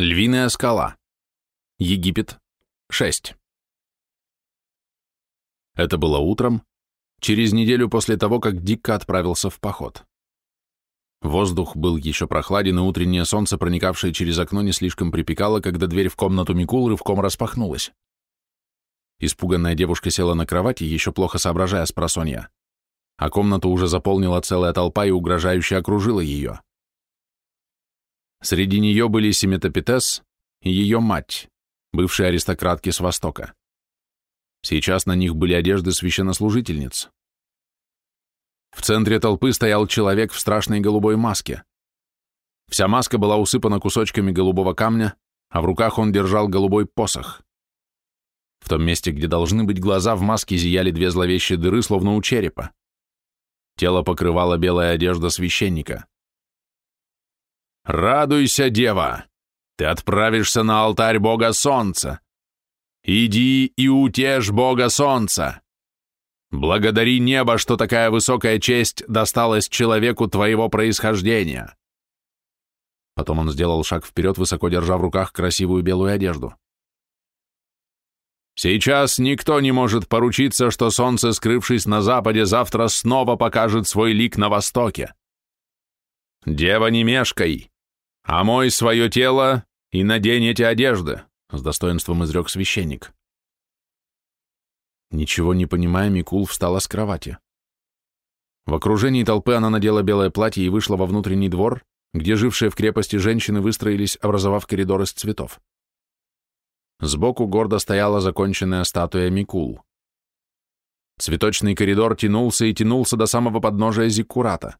Львиная скала. Египет. 6. Это было утром, через неделю после того, как Дикка отправился в поход. Воздух был еще прохладен, и утреннее солнце, проникавшее через окно, не слишком припекало, когда дверь в комнату Микул рывком распахнулась. Испуганная девушка села на кровати, еще плохо соображая с просонья, а комнату уже заполнила целая толпа и угрожающе окружила ее. Среди нее были Семетопитес и ее мать, бывшие аристократки с Востока. Сейчас на них были одежды священнослужительниц. В центре толпы стоял человек в страшной голубой маске. Вся маска была усыпана кусочками голубого камня, а в руках он держал голубой посох. В том месте, где должны быть глаза, в маске зияли две зловещие дыры, словно у черепа. Тело покрывала белая одежда священника. «Радуйся, дева! Ты отправишься на алтарь Бога Солнца! Иди и утешь Бога Солнца! Благодари небо, что такая высокая честь досталась человеку твоего происхождения!» Потом он сделал шаг вперед, высоко держа в руках красивую белую одежду. Сейчас никто не может поручиться, что солнце, скрывшись на западе, завтра снова покажет свой лик на востоке. Дева, не мешкай! «Омой свое тело и надень эти одежды», — с достоинством изрек священник. Ничего не понимая, Микул встала с кровати. В окружении толпы она надела белое платье и вышла во внутренний двор, где жившие в крепости женщины выстроились, образовав коридор из цветов. Сбоку гордо стояла законченная статуя Микул. Цветочный коридор тянулся и тянулся до самого подножия Зиккурата.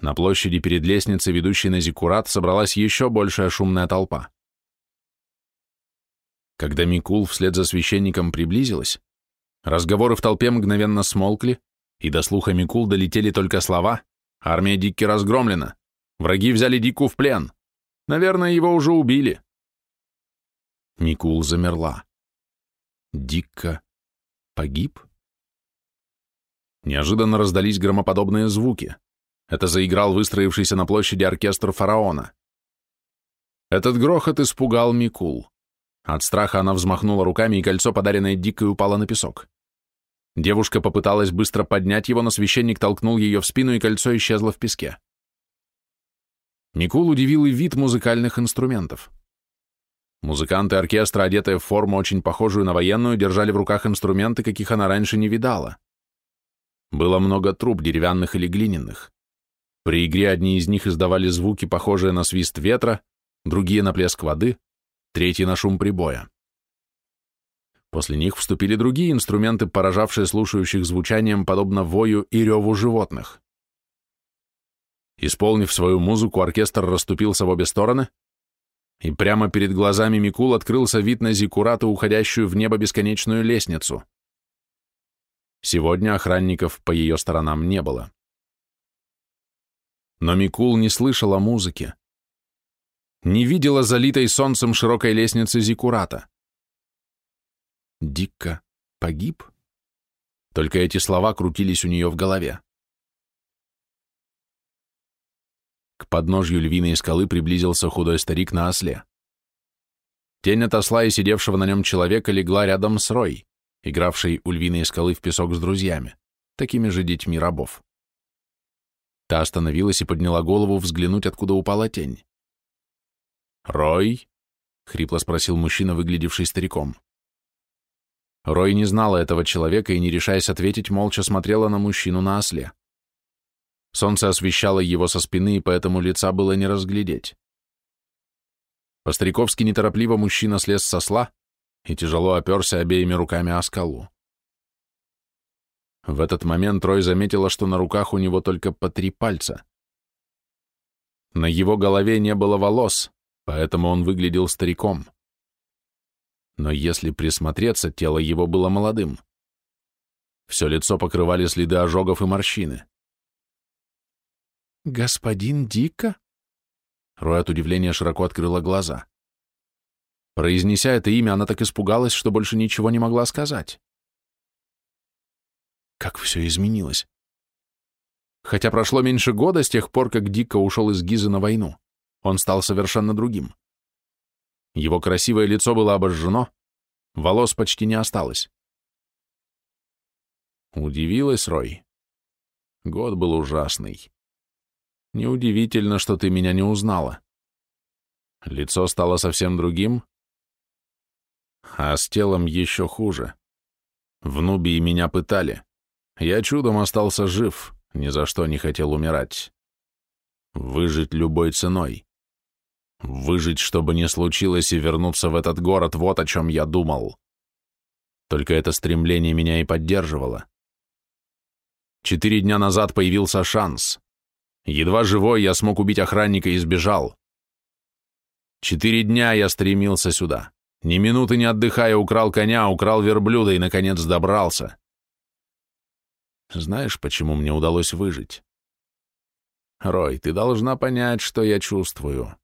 На площади перед лестницей, ведущей на Зиккурат, собралась еще большая шумная толпа. Когда Микул вслед за священником приблизилась, разговоры в толпе мгновенно смолкли, и до слуха Микул долетели только слова «Армия Дикки разгромлена! Враги взяли Дику в плен! Наверное, его уже убили!» Микул замерла. Дикка погиб? Неожиданно раздались громоподобные звуки. Это заиграл выстроившийся на площади оркестр фараона. Этот грохот испугал Микул. От страха она взмахнула руками, и кольцо, подаренное Дикой, упало на песок. Девушка попыталась быстро поднять его, но священник толкнул ее в спину, и кольцо исчезло в песке. Микул удивил и вид музыкальных инструментов. Музыканты оркестра, одетые в форму, очень похожую на военную, держали в руках инструменты, каких она раньше не видала. Было много труб, деревянных или глиняных. При игре одни из них издавали звуки, похожие на свист ветра, другие на плеск воды, третьи на шум прибоя. После них вступили другие инструменты, поражавшие слушающих звучанием, подобно вою и реву животных. Исполнив свою музыку, оркестр расступился в обе стороны, и прямо перед глазами Микул открылся вид на Зиккурату, уходящую в небо бесконечную лестницу. Сегодня охранников по ее сторонам не было. Но Микул не слышала музыки. Не видела залитой солнцем широкой лестницы Зикурата. Дикка погиб? Только эти слова крутились у нее в голове. К подножью львиной скалы приблизился худой старик на осле. Тень от осла и сидевшего на нем человека легла рядом с Рой, игравшей у львиной скалы в песок с друзьями, такими же детьми рабов. Та остановилась и подняла голову взглянуть, откуда упала тень. «Рой?» — хрипло спросил мужчина, выглядевший стариком. Рой не знала этого человека и, не решаясь ответить, молча смотрела на мужчину на осле. Солнце освещало его со спины, и поэтому лица было не разглядеть. По-стариковски неторопливо мужчина слез со сла и тяжело оперся обеими руками о скалу. В этот момент Рой заметила, что на руках у него только по три пальца. На его голове не было волос, поэтому он выглядел стариком. Но если присмотреться, тело его было молодым. Все лицо покрывали следы ожогов и морщины. «Господин Дика?» Рой от удивления широко открыла глаза. Произнеся это имя, она так испугалась, что больше ничего не могла сказать. Как все изменилось. Хотя прошло меньше года с тех пор, как Дикко ушел из Гизы на войну, он стал совершенно другим. Его красивое лицо было обожжено, волос почти не осталось. Удивилась Рой. Год был ужасный. Неудивительно, что ты меня не узнала. Лицо стало совсем другим, а с телом еще хуже. В Нубии меня пытали. Я чудом остался жив, ни за что не хотел умирать. Выжить любой ценой. Выжить, чтобы не случилось, и вернуться в этот город, вот о чем я думал. Только это стремление меня и поддерживало. Четыре дня назад появился шанс. Едва живой я смог убить охранника и сбежал. Четыре дня я стремился сюда. Ни минуты не отдыхая, украл коня, украл верблюда и, наконец, добрался. Знаешь, почему мне удалось выжить? Рой, ты должна понять, что я чувствую.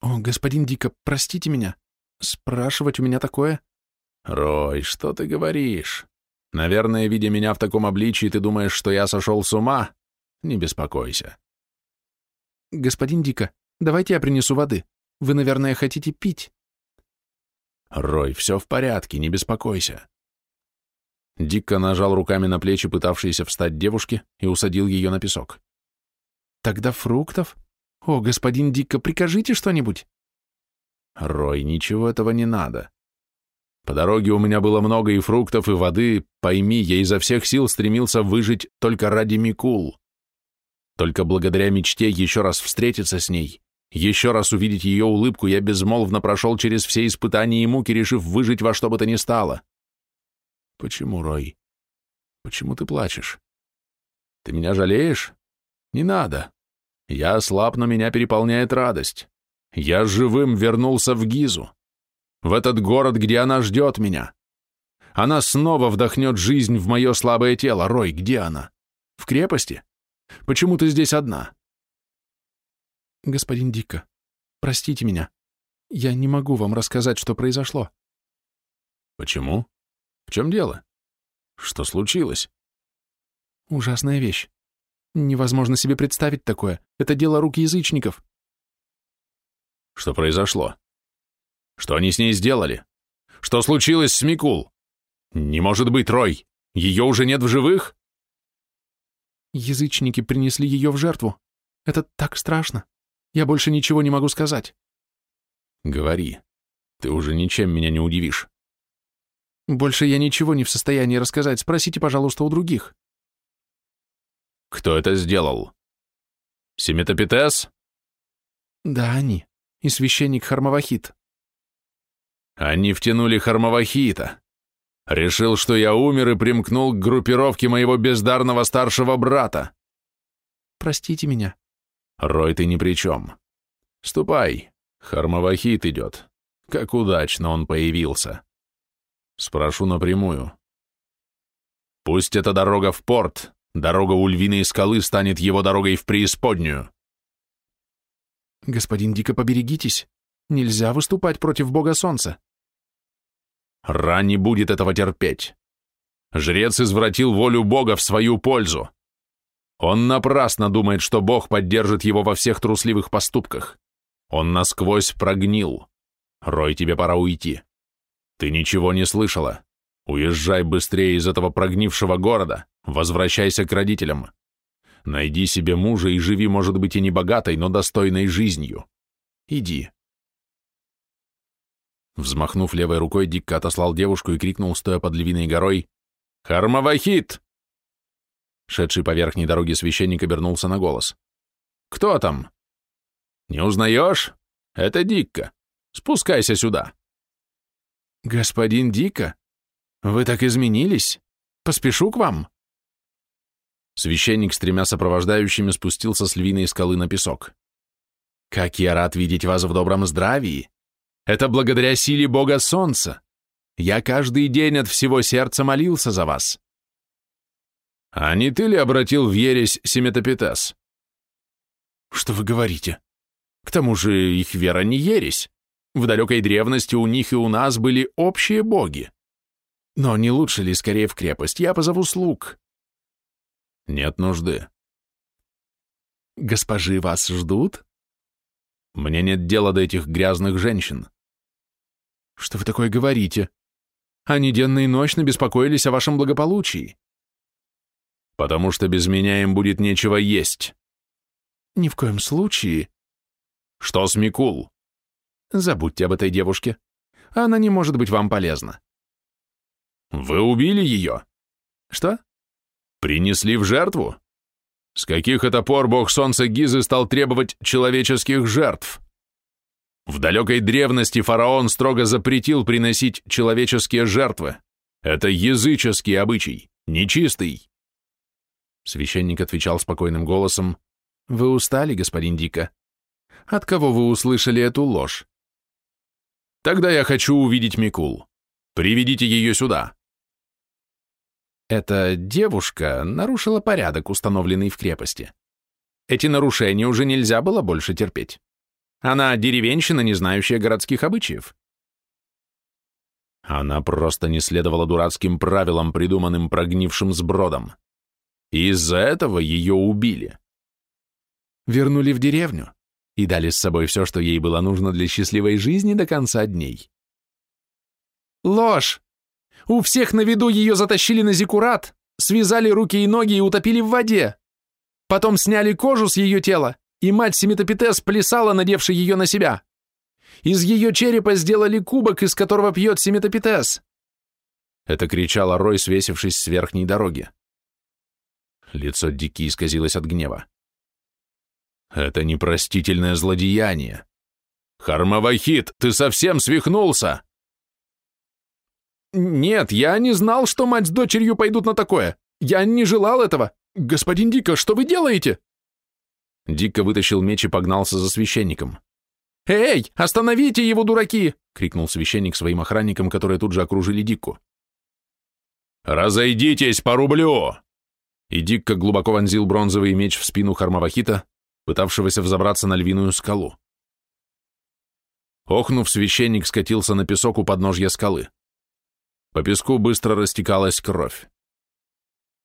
О, господин Дика, простите меня. Спрашивать у меня такое? Рой, что ты говоришь? Наверное, видя меня в таком обличии, ты думаешь, что я сошел с ума? Не беспокойся. Господин Дика, давайте я принесу воды. Вы, наверное, хотите пить. Рой, все в порядке, не беспокойся. Дикко нажал руками на плечи пытавшейся встать девушки и усадил ее на песок. Тогда фруктов? О, господин Дикко, прикажите что-нибудь. Рой, ничего этого не надо. По дороге у меня было много и фруктов, и воды. Пойми, я изо всех сил стремился выжить только ради Микул. Только благодаря мечте еще раз встретиться с ней, еще раз увидеть ее улыбку, я безмолвно прошел через все испытания и муки, решив выжить во что бы то ни стало. Почему, Рой? Почему ты плачешь? Ты меня жалеешь? Не надо. Я слаб, но меня переполняет радость. Я живым вернулся в Гизу в этот город, где она ждет меня. Она снова вдохнет жизнь в мое слабое тело. Рой, где она? В крепости? Почему ты здесь одна? Господин Дика, простите меня. Я не могу вам рассказать, что произошло. Почему? В чем дело? Что случилось? Ужасная вещь. Невозможно себе представить такое. Это дело рук язычников. Что произошло? Что они с ней сделали? Что случилось с Микул? Не может быть, Рой! Ее уже нет в живых? Язычники принесли ее в жертву. Это так страшно. Я больше ничего не могу сказать. Говори. Ты уже ничем меня не удивишь. Больше я ничего не в состоянии рассказать. Спросите, пожалуйста, у других. Кто это сделал? Семитопитес? Да, они. И священник Хармавахит. Они втянули Хармавахита. Решил, что я умер и примкнул к группировке моего бездарного старшего брата. Простите меня. Рой, ты ни при чем. Ступай, Хармавахит идет. Как удачно он появился. Спрошу напрямую. Пусть эта дорога в порт, дорога у львиной скалы станет его дорогой в преисподнюю. Господин Дико, поберегитесь. Нельзя выступать против бога солнца. Ра не будет этого терпеть. Жрец извратил волю Бога в свою пользу. Он напрасно думает, что Бог поддержит его во всех трусливых поступках. Он насквозь прогнил. Рой, тебе пора уйти. Ты ничего не слышала. Уезжай быстрее из этого прогнившего города, возвращайся к родителям. Найди себе мужа и живи, может быть, и не богатой, но достойной жизнью. Иди. Взмахнув левой рукой, Дикка отослал девушку и крикнул, стоя под львиной горой, «Хармавахит!» Шедший по верхней дороге священник обернулся на голос. «Кто там?» «Не узнаешь? Это Дикка. Спускайся сюда». «Господин Дика, вы так изменились? Поспешу к вам?» Священник с тремя сопровождающими спустился с львиной скалы на песок. «Как я рад видеть вас в добром здравии! Это благодаря силе Бога Солнца. Я каждый день от всего сердца молился за вас. А не ты ли обратил в ересь Семетопитес? Что вы говорите? К тому же их вера не ересь. В далекой древности у них и у нас были общие боги. Но не лучше ли скорее в крепость? Я позову слуг. Нет нужды. Госпожи вас ждут? Мне нет дела до этих грязных женщин. Что вы такое говорите? Они денно и ночно беспокоились о вашем благополучии. Потому что без меня им будет нечего есть. Ни в коем случае. Что с Микул? Забудьте об этой девушке. Она не может быть вам полезна. Вы убили ее? Что? Принесли в жертву? С каких это пор бог солнца Гизы стал требовать человеческих жертв? В далекой древности фараон строго запретил приносить человеческие жертвы. Это языческий обычай, нечистый. Священник отвечал спокойным голосом. «Вы устали, господин Дика? От кого вы услышали эту ложь?» «Тогда я хочу увидеть Микул. Приведите ее сюда». Эта девушка нарушила порядок, установленный в крепости. Эти нарушения уже нельзя было больше терпеть. Она деревенщина, не знающая городских обычаев. Она просто не следовала дурацким правилам, придуманным прогнившим сбродом. И из-за этого ее убили. Вернули в деревню и дали с собой все, что ей было нужно для счастливой жизни до конца дней. Ложь! У всех на виду ее затащили на зикурат, связали руки и ноги и утопили в воде. Потом сняли кожу с ее тела, и мать Семитопитес плясала, надевши ее на себя. Из ее черепа сделали кубок, из которого пьет Семитопитес. Это кричала Рой, свесившись с верхней дороги. Лицо Дики исказилось от гнева. Это непростительное злодеяние. Хармавахит, ты совсем свихнулся! Нет, я не знал, что мать с дочерью пойдут на такое. Я не желал этого. Господин Дика, что вы делаете? Дика вытащил меч и погнался за священником. «Эй, остановите его, дураки!» — крикнул священник своим охранникам, которые тут же окружили Дикку. «Разойдитесь, порублю!» И Дикка глубоко вонзил бронзовый меч в спину Хармавахита, пытавшегося взобраться на львиную скалу. Охнув, священник скатился на песок у подножья скалы. По песку быстро растекалась кровь.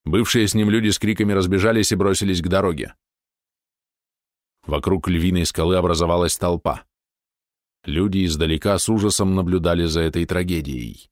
Бывшие с ним люди с криками разбежались и бросились к дороге. Вокруг львиной скалы образовалась толпа. Люди издалека с ужасом наблюдали за этой трагедией.